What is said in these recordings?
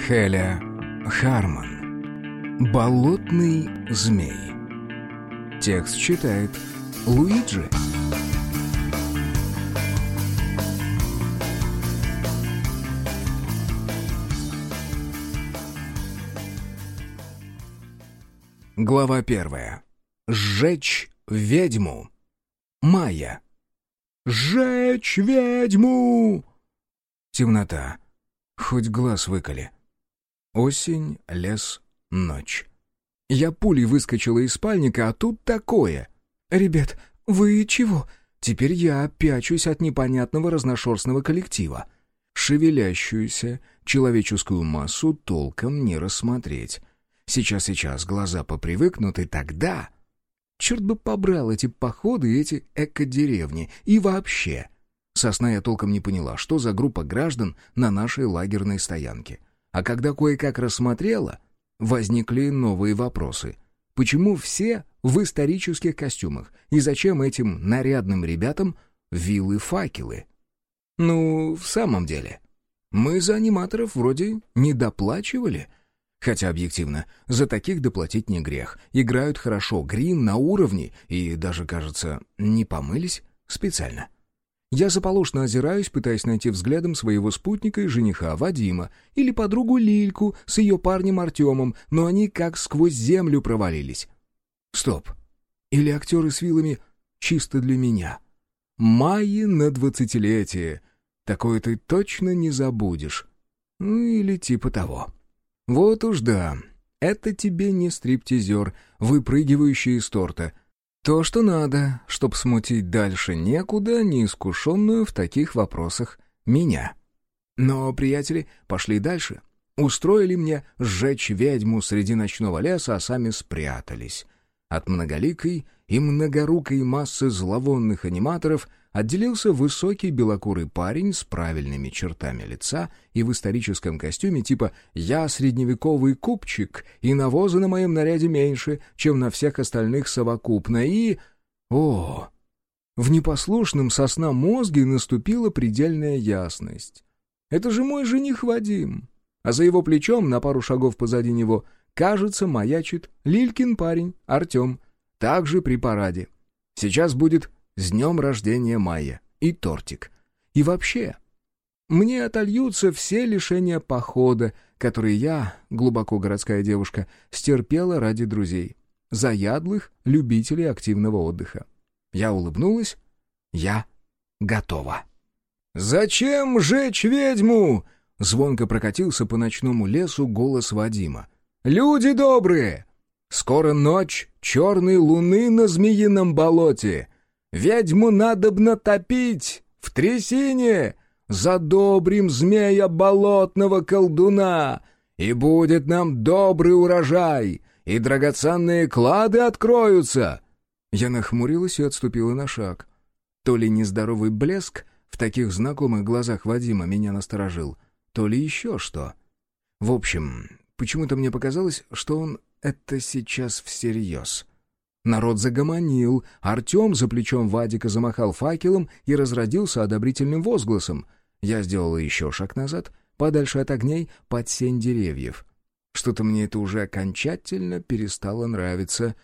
Хеля Харман «Болотный змей» Текст читает Луиджи Глава первая. Сжечь ведьму. Майя. «Сжечь ведьму!» Темнота. Хоть глаз выколи. Осень, лес, ночь. Я пулей выскочила из спальника, а тут такое. «Ребят, вы чего?» Теперь я пячусь от непонятного разношерстного коллектива. Шевелящуюся человеческую массу толком не рассмотреть. Сейчас-сейчас глаза попривыкнут, и тогда... Черт бы побрал эти походы и эти эко-деревни. И вообще... Сосна я толком не поняла, что за группа граждан на нашей лагерной стоянке. А когда кое-как рассмотрела, возникли новые вопросы. Почему все в исторических костюмах? И зачем этим нарядным ребятам вилы-факелы? Ну, в самом деле, мы за аниматоров вроде не доплачивали. Хотя, объективно, за таких доплатить не грех. Играют хорошо, грим на уровне, и даже, кажется, не помылись специально. — я заполошно озираюсь, пытаясь найти взглядом своего спутника и жениха Вадима или подругу Лильку с ее парнем Артемом, но они как сквозь землю провалились. Стоп. Или актеры с вилами чисто для меня. Майи на двадцатилетие. Такое ты точно не забудешь. Ну или типа того. Вот уж да. Это тебе не стриптизер, выпрыгивающий из торта — то, что надо, чтоб смутить дальше некуда неискушенную в таких вопросах меня. Но приятели пошли дальше. Устроили мне сжечь ведьму среди ночного леса, а сами спрятались. От многоликой и многорукой массы зловонных аниматоров отделился высокий белокурый парень с правильными чертами лица и в историческом костюме типа «Я средневековый купчик, и навоза на моем наряде меньше, чем на всех остальных совокупно, и...» О! В непослушном сосна мозге наступила предельная ясность. «Это же мой жених Вадим!» А за его плечом, на пару шагов позади него, кажется, маячит Лилькин парень, Артем, также при параде. Сейчас будет с днем рождения Майя. И тортик. И вообще, мне отольются все лишения похода, которые я, глубоко городская девушка, стерпела ради друзей. Заядлых любителей активного отдыха. Я улыбнулась. Я готова. «Зачем жечь ведьму?» Звонко прокатился по ночному лесу голос Вадима. «Люди добрые! Скоро ночь черной луны на змеином болоте. Ведьму надобно топить в трясине, задобрим змея болотного колдуна, и будет нам добрый урожай, и драгоценные клады откроются». Я нахмурилась и отступила на шаг. То ли нездоровый блеск в таких знакомых глазах Вадима меня насторожил, то ли еще что. В общем, почему-то мне показалось, что он это сейчас всерьез. Народ загомонил, Артем за плечом Вадика замахал факелом и разродился одобрительным возгласом. Я сделала еще шаг назад, подальше от огней, под сень деревьев. Что-то мне это уже окончательно перестало нравиться.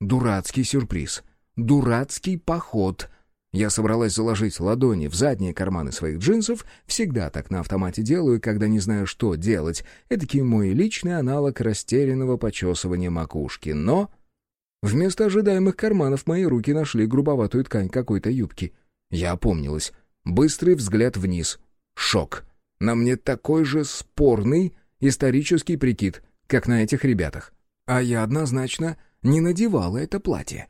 Дурацкий сюрприз. Дурацкий поход. Я собралась заложить ладони в задние карманы своих джинсов. Всегда так на автомате делаю, когда не знаю, что делать. Эдакий мой личный аналог растерянного почесывания макушки. Но... Вместо ожидаемых карманов мои руки нашли грубоватую ткань какой-то юбки. Я опомнилась. Быстрый взгляд вниз. Шок. На мне такой же спорный исторический прикид, как на этих ребятах. А я однозначно не надевала это платье.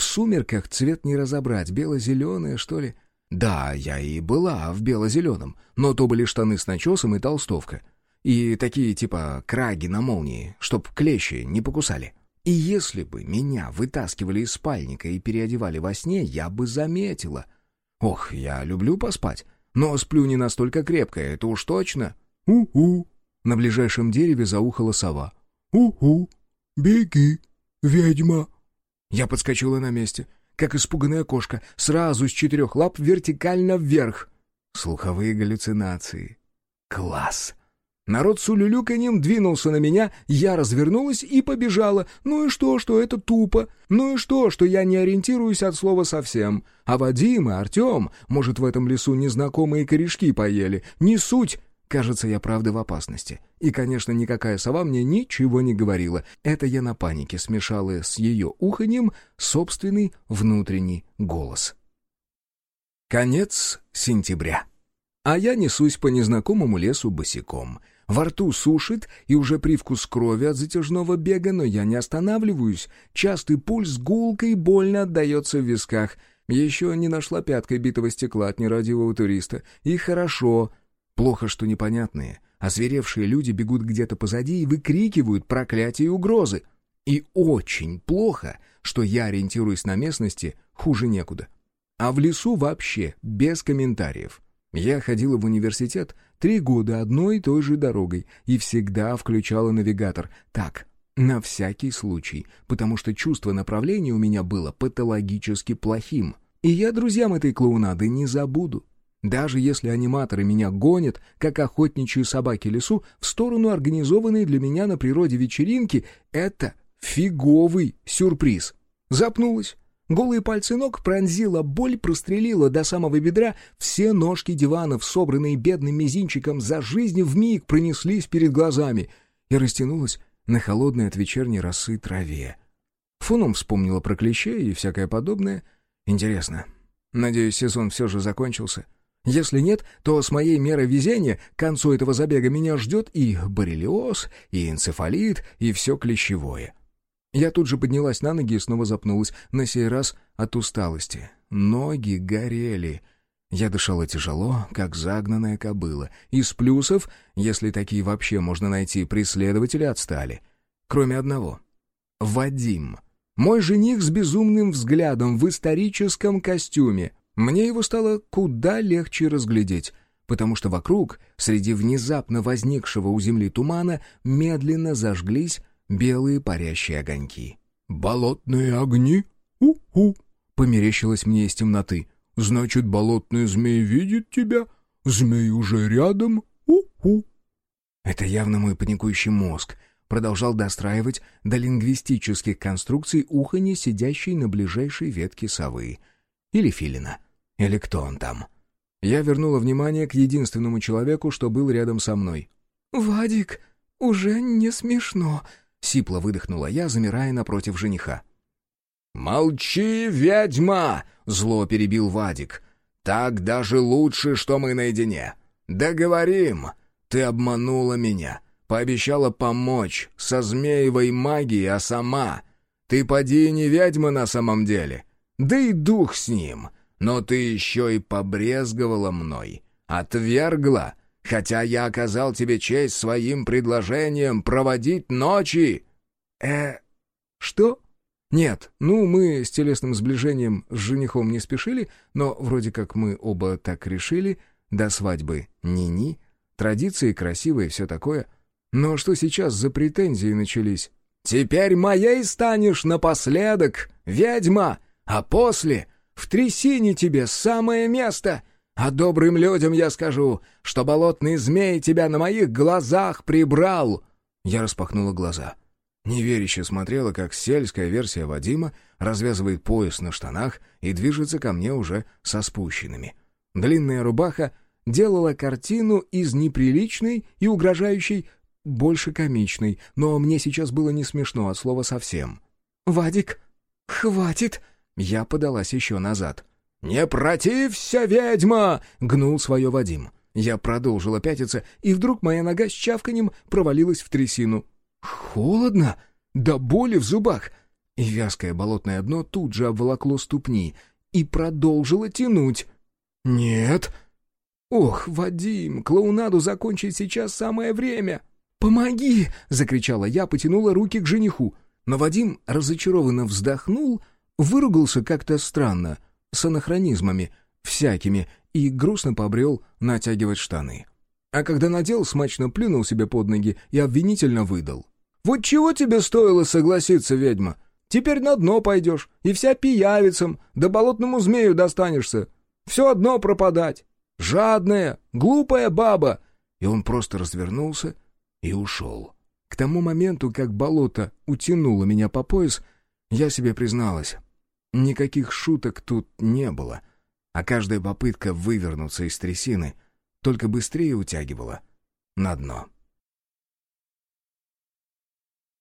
В сумерках цвет не разобрать, бело-зеленое, что ли. Да, я и была в бело-зеленом, но то были штаны с начесом и толстовка. И такие типа краги на молнии, чтоб клещи не покусали. И если бы меня вытаскивали из спальника и переодевали во сне, я бы заметила. Ох, я люблю поспать, но сплю не настолько крепко, это уж точно. У-у! На ближайшем дереве заухала сова. У-у! Беги, ведьма! Я подскочила на месте. как испуганная кошка, сразу с четырех лап вертикально вверх. Слуховые галлюцинации. Класс! Народ с улюлюканьем двинулся на меня, я развернулась и побежала. Ну и что, что это тупо? Ну и что, что я не ориентируюсь от слова совсем? А Вадим и Артем, может, в этом лесу незнакомые корешки поели? Не суть! Кажется, я правда в опасности. И, конечно, никакая сова мне ничего не говорила. Это я на панике смешала с ее уханьем собственный внутренний голос. Конец сентября. А я несусь по незнакомому лесу босиком — во рту сушит, и уже привкус крови от затяжного бега, но я не останавливаюсь. Частый пульс гулкой больно отдается в висках. Еще не нашла пяткой битого стекла от нерадивого туриста. И хорошо. Плохо, что непонятные. Озверевшие люди бегут где-то позади и выкрикивают проклятия и угрозы. И очень плохо, что я ориентируюсь на местности хуже некуда. А в лесу вообще без комментариев. Я ходила в университет три года одной и той же дорогой и всегда включала навигатор. Так, на всякий случай, потому что чувство направления у меня было патологически плохим. И я друзьям этой клоунады не забуду. Даже если аниматоры меня гонят, как охотничьи собаки лесу, в сторону организованной для меня на природе вечеринки, это фиговый сюрприз. Запнулась, Голые пальцы ног пронзила боль, прострелила до самого бедра, все ножки диванов, собранные бедным мизинчиком, за жизнь вмиг пронеслись перед глазами и растянулась на холодной от вечерней росы траве. Фоном вспомнила про клещей и всякое подобное. Интересно. Надеюсь, сезон все же закончился. Если нет, то с моей мерой везения к концу этого забега меня ждет и боррелиоз, и энцефалит, и все клещевое. Я тут же поднялась на ноги и снова запнулась, на сей раз от усталости. Ноги горели. Я дышала тяжело, как загнанная кобыла. Из плюсов, если такие вообще можно найти, преследователи отстали. Кроме одного. Вадим. Мой жених с безумным взглядом в историческом костюме. Мне его стало куда легче разглядеть, потому что вокруг, среди внезапно возникшего у земли тумана, медленно зажглись белые парящие огоньки. «Болотные огни? У-у!» — померещилось мне из темноты. «Значит, болотный змей видит тебя? Змей уже рядом? У-у!» Это явно мой паникующий мозг продолжал достраивать до лингвистических конструкций уханье сидящей на ближайшей ветке совы. Или филина. Или кто он там. Я вернула внимание к единственному человеку, что был рядом со мной. «Вадик, уже не смешно», — сипло выдохнула я, замирая напротив жениха. «Молчи, ведьма!» — зло перебил Вадик. «Так даже лучше, что мы наедине. Договорим. Ты обманула меня, пообещала помочь со змеевой магией, а сама... Ты поди не ведьма на самом деле. Да и дух с ним. Но ты еще и побрезговала мной. Отвергла, хотя я оказал тебе честь своим предложением проводить ночи». «Э... что?» «Нет, ну, мы с телесным сближением с женихом не спешили, но вроде как мы оба так решили, до свадьбы ни-ни, традиции красивые и все такое. Но что сейчас за претензии начались?» «Теперь моей станешь напоследок, ведьма, а после в трясине тебе самое место!» А добрым людям я скажу, что болотный змей тебя на моих глазах прибрал!» Я распахнула глаза. Неверяще смотрела, как сельская версия Вадима развязывает пояс на штанах и движется ко мне уже со спущенными. Длинная рубаха делала картину из неприличной и угрожающей больше комичной, но мне сейчас было не смешно от слова совсем. «Вадик, хватит!» Я подалась еще назад. «Не протився, ведьма!» — гнул свое Вадим. Я продолжила пятиться, и вдруг моя нога с чавканем провалилась в трясину. «Холодно! До боли в зубах!» И вязкое болотное дно тут же обволокло ступни и продолжило тянуть. «Нет!» «Ох, Вадим, клоунаду закончить сейчас самое время!» «Помоги!» — закричала я, потянула руки к жениху. Но Вадим разочарованно вздохнул, выругался как-то странно — с анахронизмами, всякими, и грустно побрел натягивать штаны. А когда надел, смачно плюнул себе под ноги и обвинительно выдал. «Вот чего тебе стоило согласиться, ведьма? Теперь на дно пойдешь, и вся пиявицам, да болотному змею достанешься. Все одно пропадать. Жадная, глупая баба!» И он просто развернулся и ушел. К тому моменту, как болото утянуло меня по пояс, я себе призналась. Никаких шуток тут не было, а каждая попытка вывернуться из трясины только быстрее утягивала на дно.